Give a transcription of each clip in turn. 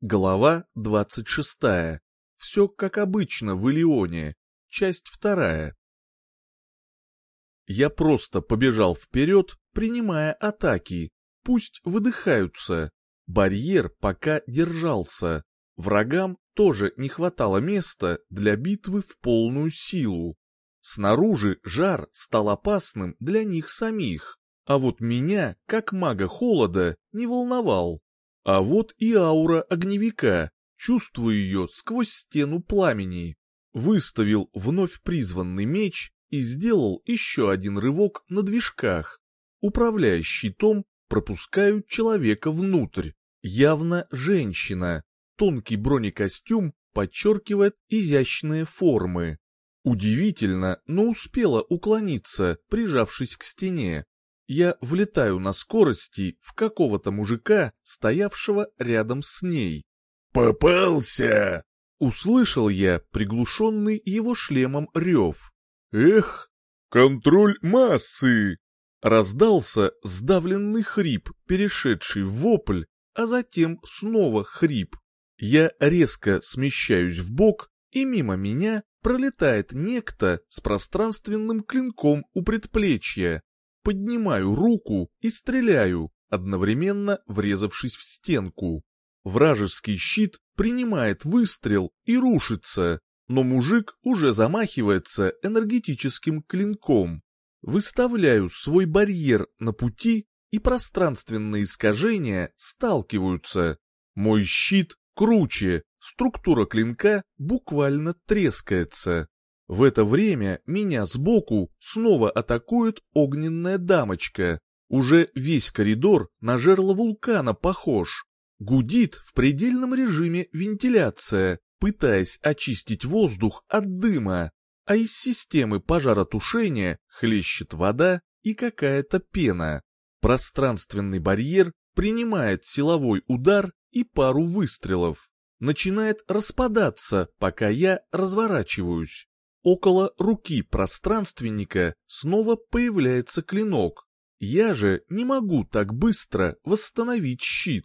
Глава 26. Все как обычно в Илионе. Часть вторая. Я просто побежал вперед, принимая атаки. Пусть выдыхаются. Барьер пока держался. Врагам тоже не хватало места для битвы в полную силу. Снаружи жар стал опасным для них самих, а вот меня, как мага холода, не волновал. А вот и аура огневика, чувствую ее сквозь стену пламени. Выставил вновь призванный меч и сделал еще один рывок на движках. Управляя щитом, пропускаю человека внутрь. Явно женщина. Тонкий бронекостюм подчеркивает изящные формы. Удивительно, но успела уклониться, прижавшись к стене я влетаю на скорости в какого-то мужика, стоявшего рядом с ней. «Попался!» — услышал я приглушенный его шлемом рев. «Эх, контроль массы!» Раздался сдавленный хрип, перешедший в вопль, а затем снова хрип. Я резко смещаюсь в бок, и мимо меня пролетает некто с пространственным клинком у предплечья поднимаю руку и стреляю, одновременно врезавшись в стенку. Вражеский щит принимает выстрел и рушится, но мужик уже замахивается энергетическим клинком. Выставляю свой барьер на пути, и пространственные искажения сталкиваются. Мой щит круче, структура клинка буквально трескается. В это время меня сбоку снова атакует огненная дамочка. Уже весь коридор на жерло вулкана похож. Гудит в предельном режиме вентиляция, пытаясь очистить воздух от дыма, а из системы пожаротушения хлещет вода и какая-то пена. Пространственный барьер принимает силовой удар и пару выстрелов. Начинает распадаться, пока я разворачиваюсь. Около руки пространственника снова появляется клинок. Я же не могу так быстро восстановить щит.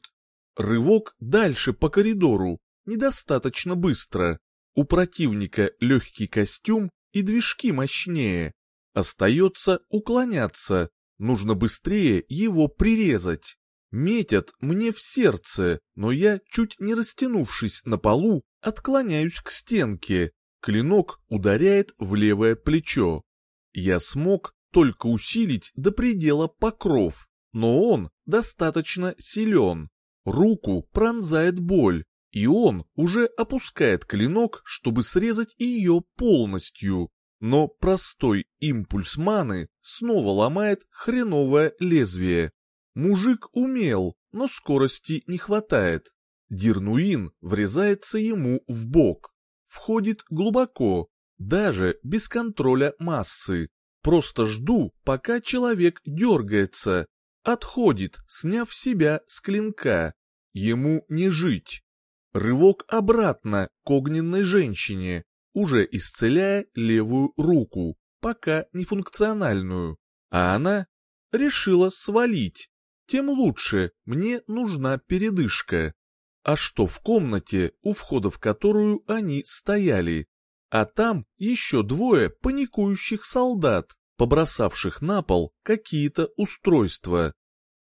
Рывок дальше по коридору, недостаточно быстро. У противника легкий костюм и движки мощнее. Остается уклоняться, нужно быстрее его прирезать. Метят мне в сердце, но я, чуть не растянувшись на полу, отклоняюсь к стенке, Клинок ударяет в левое плечо. Я смог только усилить до предела покров, но он достаточно силен. Руку пронзает боль, и он уже опускает клинок, чтобы срезать ее полностью. Но простой импульс маны снова ломает хреновое лезвие. Мужик умел, но скорости не хватает. Дирнуин врезается ему в бок входит глубоко, даже без контроля массы. Просто жду, пока человек дергается, отходит, сняв себя с клинка. Ему не жить. Рывок обратно к огненной женщине, уже исцеляя левую руку, пока нефункциональную. А она решила свалить. Тем лучше, мне нужна передышка а что в комнате, у входа в которую они стояли. А там еще двое паникующих солдат, побросавших на пол какие-то устройства.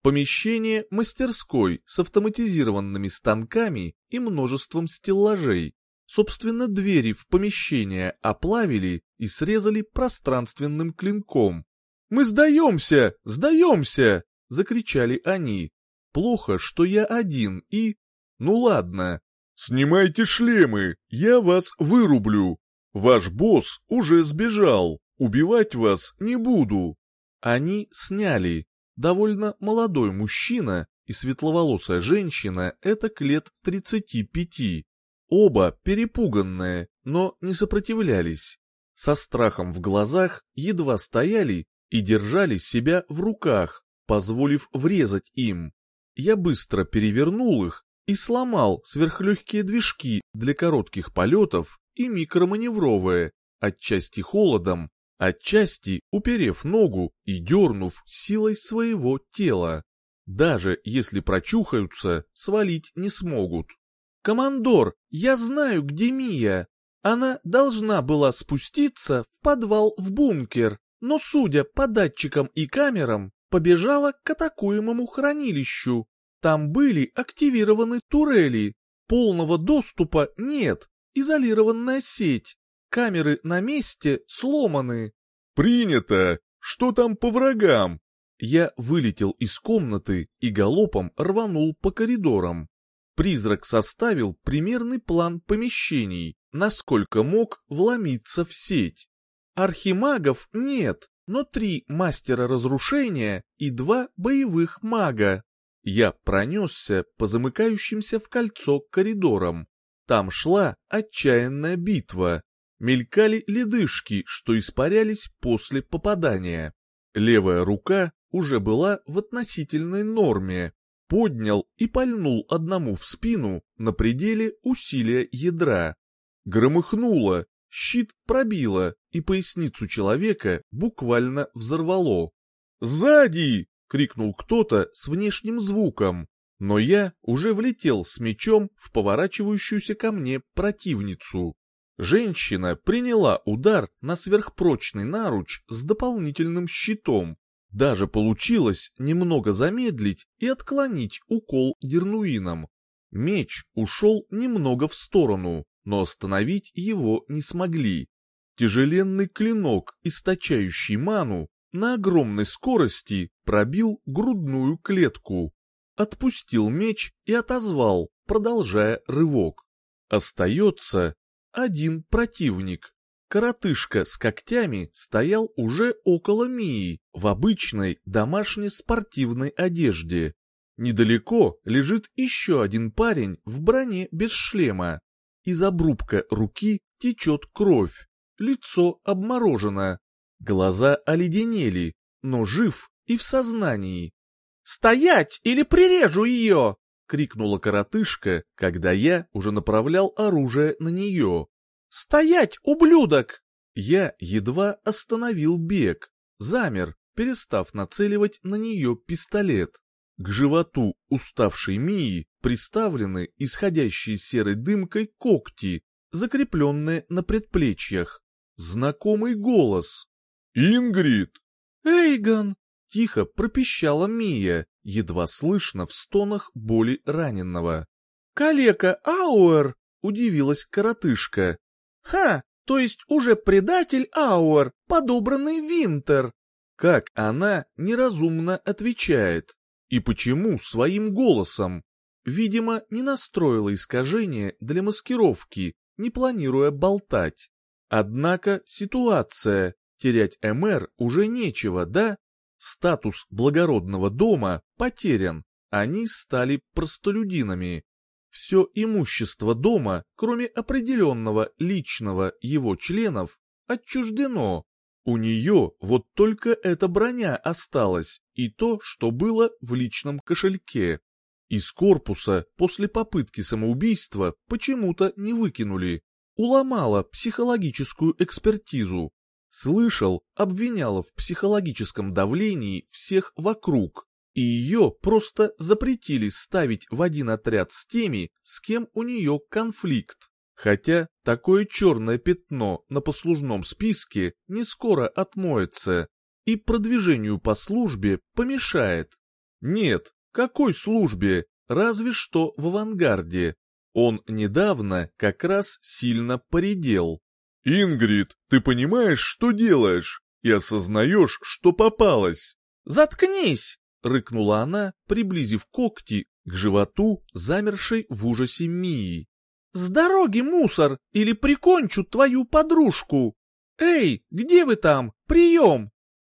Помещение мастерской с автоматизированными станками и множеством стеллажей. Собственно, двери в помещение оплавили и срезали пространственным клинком. «Мы сдаемся! Сдаемся!» — закричали они. Плохо, что я один и... Ну ладно. Снимайте шлемы, я вас вырублю. Ваш босс уже сбежал, убивать вас не буду. Они сняли. Довольно молодой мужчина и светловолосая женщина это к лет 35. Оба перепуганные, но не сопротивлялись. Со страхом в глазах едва стояли и держали себя в руках, позволив врезать им. Я быстро перевернул их и сломал сверхлегкие движки для коротких полетов и микроманевровые, отчасти холодом, отчасти уперев ногу и дернув силой своего тела. Даже если прочухаются, свалить не смогут. «Командор, я знаю, где Мия. Она должна была спуститься в подвал в бункер, но, судя по датчикам и камерам, побежала к атакуемому хранилищу. Там были активированы турели. Полного доступа нет, изолированная сеть. Камеры на месте сломаны. «Принято! Что там по врагам?» Я вылетел из комнаты и галопом рванул по коридорам. Призрак составил примерный план помещений, насколько мог вломиться в сеть. Архимагов нет, но три мастера разрушения и два боевых мага. Я пронесся по замыкающимся в кольцо коридорам. Там шла отчаянная битва. Мелькали ледышки, что испарялись после попадания. Левая рука уже была в относительной норме. Поднял и пальнул одному в спину на пределе усилия ядра. Громыхнуло, щит пробило, и поясницу человека буквально взорвало. «Сзади!» — крикнул кто-то с внешним звуком, но я уже влетел с мечом в поворачивающуюся ко мне противницу. Женщина приняла удар на сверхпрочный наруч с дополнительным щитом. Даже получилось немного замедлить и отклонить укол дернуином. Меч ушел немного в сторону, но остановить его не смогли. Тяжеленный клинок, источающий ману, на огромной скорости пробил грудную клетку. Отпустил меч и отозвал, продолжая рывок. Остается один противник. Коротышка с когтями стоял уже около Мии в обычной домашней спортивной одежде. Недалеко лежит еще один парень в броне без шлема. Из обрубка руки течет кровь, лицо обморожено, глаза оледенели, но жив и в сознании. «Стоять или прирежу ее!» — крикнула коротышка, когда я уже направлял оружие на нее. «Стоять, ублюдок!» Я едва остановил бег, замер, перестав нацеливать на нее пистолет. К животу уставшей Мии приставлены исходящие серой дымкой когти, закрепленные на предплечьях. Знакомый голос. «Ингрид!» «Эйгон!» — тихо пропищала Мия, едва слышно в стонах боли раненного. «Калека Ауэр!» — удивилась коротышка. «Ха! То есть уже предатель Ауэр, подобранный Винтер!» Как она неразумно отвечает. И почему своим голосом? Видимо, не настроила искажение для маскировки, не планируя болтать. Однако ситуация, терять МР уже нечего, да? Статус благородного дома потерян, они стали простолюдинами. Все имущество дома, кроме определенного личного его членов, отчуждено. У нее вот только эта броня осталась и то, что было в личном кошельке. Из корпуса после попытки самоубийства почему-то не выкинули. Уломала психологическую экспертизу. Слышал, обвиняла в психологическом давлении всех вокруг. И ее просто запретили ставить в один отряд с теми, с кем у нее конфликт. Хотя такое черное пятно на послужном списке не скоро отмоется и продвижению по службе помешает. Нет, какой службе, разве что в авангарде. Он недавно как раз сильно поредел. «Ингрид, ты понимаешь, что делаешь? И осознаешь, что попалась?» «Заткнись!» — рыкнула она, приблизив когти к животу, замершей в ужасе Мии. «С дороги, мусор, или прикончу твою подружку! Эй, где вы там? Прием!»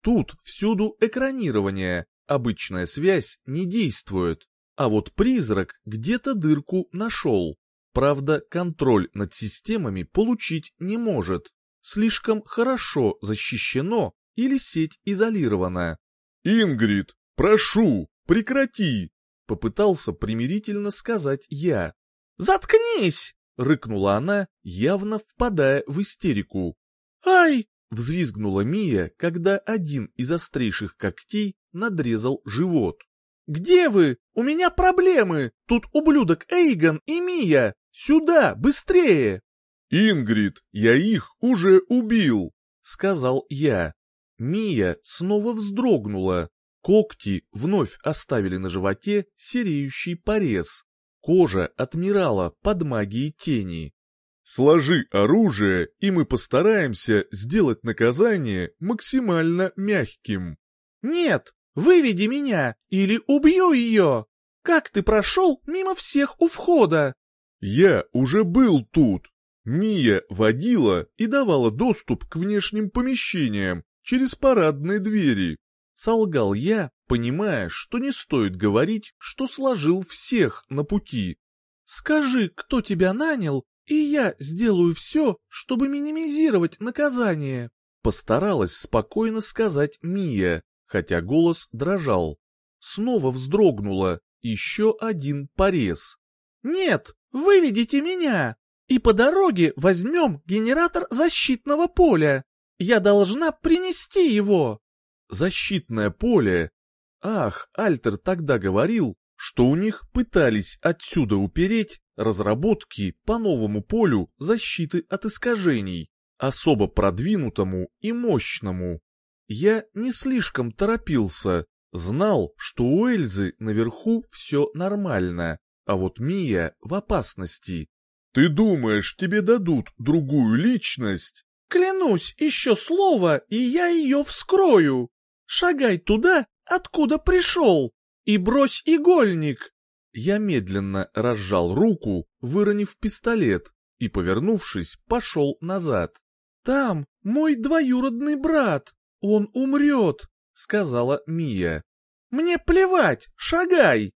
Тут всюду экранирование, обычная связь не действует, а вот призрак где-то дырку нашел. Правда, контроль над системами получить не может. Слишком хорошо защищено или сеть изолирована. «Ингрид, прошу, прекрати!» Попытался примирительно сказать я. «Заткнись!» — рыкнула она, явно впадая в истерику. «Ай!» — взвизгнула Мия, когда один из острейших когтей надрезал живот. Где вы? У меня проблемы! Тут ублюдок Эйгон и Мия! Сюда, быстрее!» «Ингрид, я их уже убил!» — сказал я. Мия снова вздрогнула. Когти вновь оставили на животе сереющий порез. Кожа отмирала под магией тени. «Сложи оружие, и мы постараемся сделать наказание максимально мягким». «Нет, выведи меня, или убью ее! Как ты прошел мимо всех у входа?» «Я уже был тут. Мия водила и давала доступ к внешним помещениям через парадные двери. Солгал я, понимая, что не стоит говорить, что сложил всех на пути. «Скажи, кто тебя нанял, и я сделаю все, чтобы минимизировать наказание», постаралась спокойно сказать Мия, хотя голос дрожал. Снова вздрогнула, еще один порез. «Нет, выведите меня, и по дороге возьмем генератор защитного поля. Я должна принести его» защитное поле. Ах, Альтер тогда говорил, что у них пытались отсюда упереть разработки по новому полю защиты от искажений, особо продвинутому и мощному. Я не слишком торопился, знал, что у Эльзы наверху все нормально, а вот Мия в опасности. «Ты думаешь, тебе дадут другую личность?» «Клянусь, еще слово, и я ее вскрою!» Шагай туда, откуда пришел, и брось игольник!» Я медленно разжал руку, выронив пистолет, и, повернувшись, пошел назад. «Там мой двоюродный брат, он умрет», — сказала Мия. «Мне плевать, шагай!»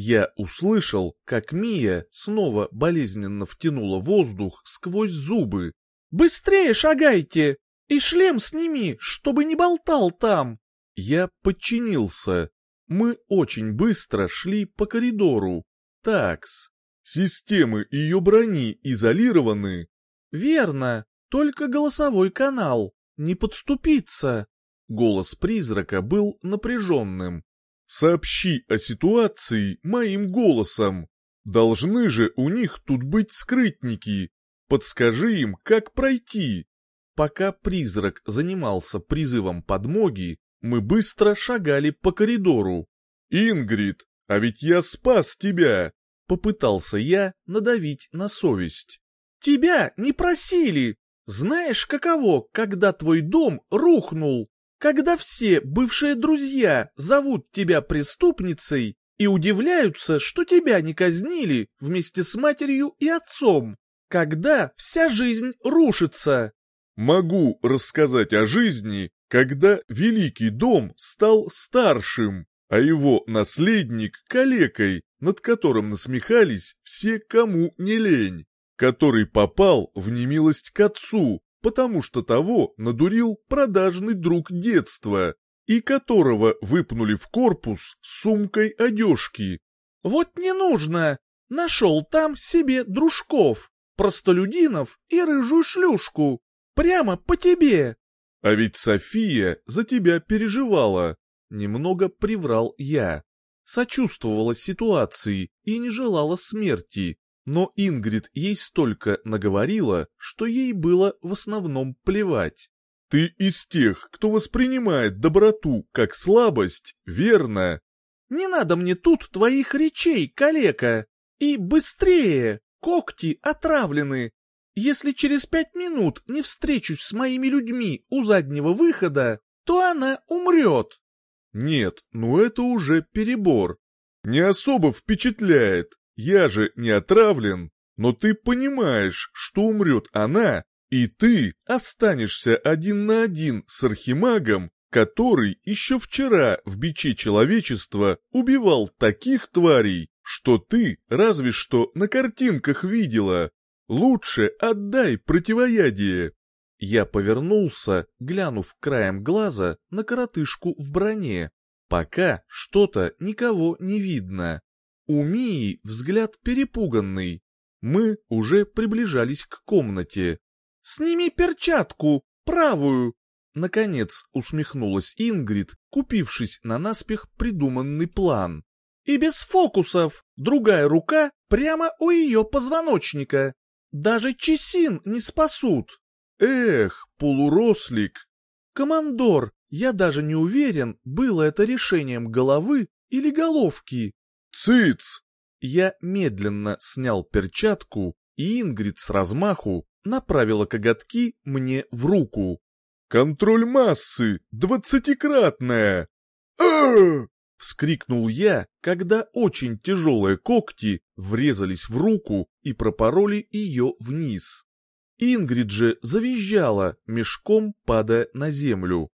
Я услышал, как Мия снова болезненно втянула воздух сквозь зубы. «Быстрее шагайте! И шлем сними, чтобы не болтал там!» Я подчинился. Мы очень быстро шли по коридору. Такс. Системы ее брони изолированы. Верно, только голосовой канал. Не подступиться. Голос призрака был напряженным. Сообщи о ситуации моим голосом. Должны же у них тут быть скрытники. Подскажи им, как пройти. Пока призрак занимался призывом подмоги, мы быстро шагали по коридору. «Ингрид, а ведь я спас тебя!» Попытался я надавить на совесть. «Тебя не просили! Знаешь, каково, когда твой дом рухнул? Когда все бывшие друзья зовут тебя преступницей и удивляются, что тебя не казнили вместе с матерью и отцом? Когда вся жизнь рушится?» «Могу рассказать о жизни, когда Великий дом стал старшим, а его наследник — калекой, над которым насмехались все, кому не лень, который попал в немилость к отцу, потому что того надурил продажный друг детства, и которого выпнули в корпус с сумкой одежки. «Вот не нужно! Нашел там себе дружков, простолюдинов и рыжую шлюшку. Прямо по тебе!» А ведь София за тебя переживала. Немного приврал я. Сочувствовала ситуации и не желала смерти, но Ингрид ей столько наговорила, что ей было в основном плевать. Ты из тех, кто воспринимает доброту как слабость, верно? Не надо мне тут твоих речей, калека. И быстрее, когти отравлены, если через пять минут не встречусь с моими людьми у заднего выхода, то она умрет. Нет, ну это уже перебор. Не особо впечатляет. Я же не отравлен. Но ты понимаешь, что умрет она, и ты останешься один на один с архимагом, который еще вчера в биче человечества убивал таких тварей, что ты разве что на картинках видела. Лучше отдай противоядие. Я повернулся, глянув краем глаза на коротышку в броне. Пока что-то никого не видно. У Мии взгляд перепуганный. Мы уже приближались к комнате. «Сними перчатку, правую!» Наконец усмехнулась Ингрид, купившись на наспех придуманный план. И без фокусов, другая рука прямо у ее позвоночника. Даже Чесин не спасут. Эх, полурослик. Командор, я даже не уверен, было это решением головы или головки. Цыц! Я медленно снял перчатку, и Ингрид с размаху направила коготки мне в руку. «Контроль массы! Двадцатикратная!» а Вскрикнул я, когда очень тяжелые когти врезались в руку и пропороли ее вниз. Ингрид же завизжала, мешком падая на землю.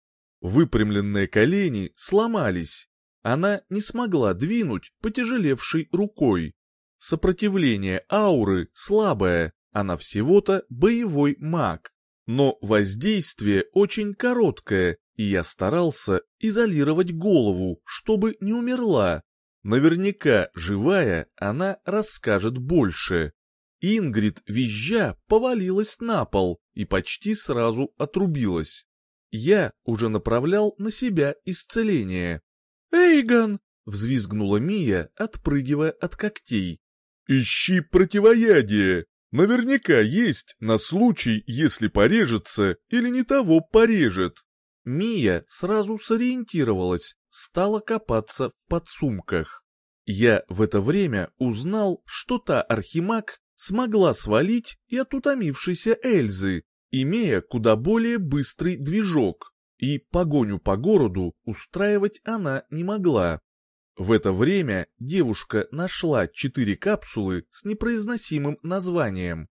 Выпрямленные колени сломались. Она не смогла двинуть потяжелевшей рукой. Сопротивление ауры слабое, она всего-то боевой маг. Но воздействие очень короткое, и я старался изолировать голову, чтобы не умерла. Наверняка, живая, она расскажет больше. Ингрид, визжа, повалилась на пол и почти сразу отрубилась. Я уже направлял на себя исцеление. «Эйгон!» — взвизгнула Мия, отпрыгивая от когтей. «Ищи противоядие! Наверняка есть на случай, если порежется или не того порежет!» Мия сразу сориентировалась, стала копаться в подсумках. Я в это время узнал, что та архимаг смогла свалить и от утомившейся Эльзы, имея куда более быстрый движок, и погоню по городу устраивать она не могла. В это время девушка нашла четыре капсулы с непроизносимым названием.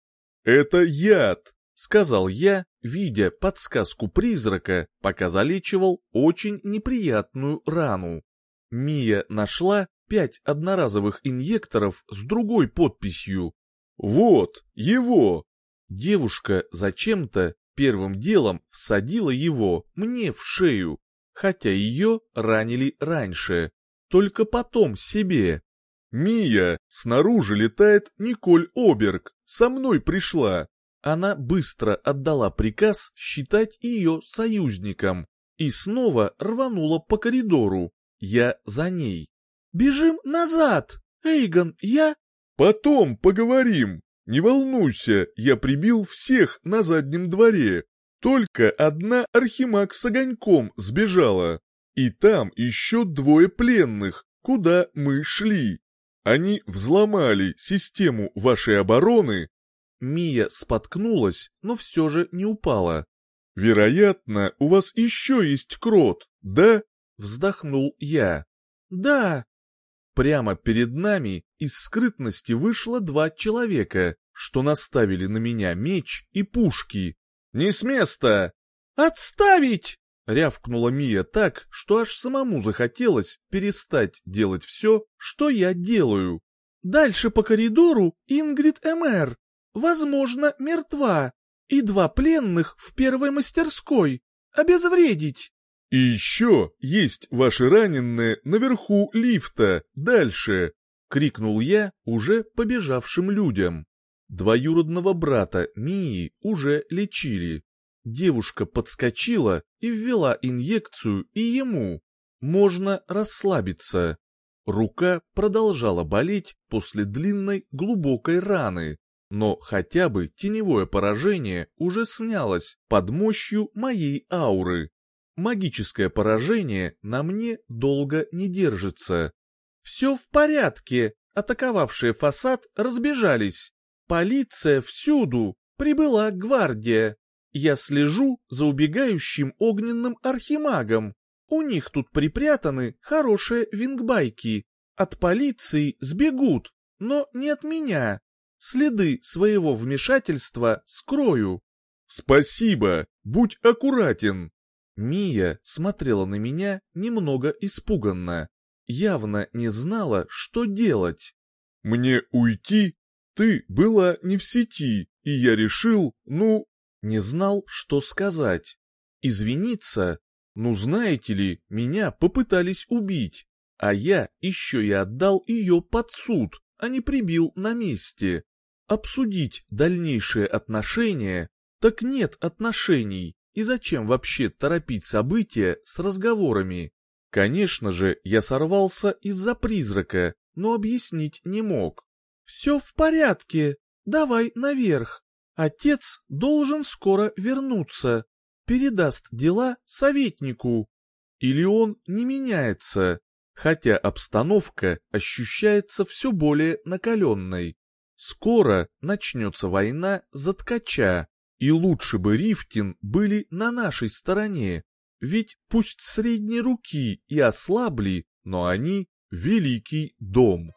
«Это яд!» — сказал я, видя подсказку призрака, пока залечивал очень неприятную рану. Мия нашла пять одноразовых инъекторов с другой подписью. «Вот, его!» Девушка зачем-то первым делом всадила его мне в шею, хотя ее ранили раньше, только потом себе. «Мия, снаружи летает Николь Оберг, со мной пришла!» Она быстро отдала приказ считать ее союзником и снова рванула по коридору. Я за ней. «Бежим назад! Эйгон, я...» «Потом поговорим!» Не волнуйся, я прибил всех на заднем дворе. Только одна архимаг с огоньком сбежала. И там еще двое пленных, куда мы шли. Они взломали систему вашей обороны. Мия споткнулась, но все же не упала. Вероятно, у вас еще есть крот, да? Вздохнул я. Да, Прямо перед нами из скрытности вышло два человека, что наставили на меня меч и пушки. «Не с места!» «Отставить!» — рявкнула Мия так, что аж самому захотелось перестать делать все, что я делаю. «Дальше по коридору Ингрид Эмер, возможно, мертва, и два пленных в первой мастерской. Обезвредить!» И еще есть ваши раненые наверху лифта, дальше!» — крикнул я уже побежавшим людям. Двоюродного брата Мии уже лечили. Девушка подскочила и ввела инъекцию и ему. Можно расслабиться. Рука продолжала болеть после длинной глубокой раны, но хотя бы теневое поражение уже снялось под мощью моей ауры магическое поражение на мне долго не держится. Все в порядке, атаковавшие фасад разбежались. Полиция всюду, прибыла гвардия. Я слежу за убегающим огненным архимагом. У них тут припрятаны хорошие вингбайки. От полиции сбегут, но не от меня. Следы своего вмешательства скрою. Спасибо, будь аккуратен. Мия смотрела на меня немного испуганно, явно не знала, что делать. «Мне уйти? Ты была не в сети, и я решил, ну...» Не знал, что сказать. Извиниться? Ну, знаете ли, меня попытались убить, а я еще и отдал ее под суд, а не прибил на месте. Обсудить дальнейшие отношения? Так нет отношений. И зачем вообще торопить события с разговорами? Конечно же, я сорвался из-за призрака, но объяснить не мог. «Все в порядке, давай наверх. Отец должен скоро вернуться, передаст дела советнику. Или он не меняется, хотя обстановка ощущается все более накаленной. Скоро начнется война за ткача, и лучше бы Рифтин были на нашей стороне, ведь пусть средней руки и ослабли, но они — великий дом.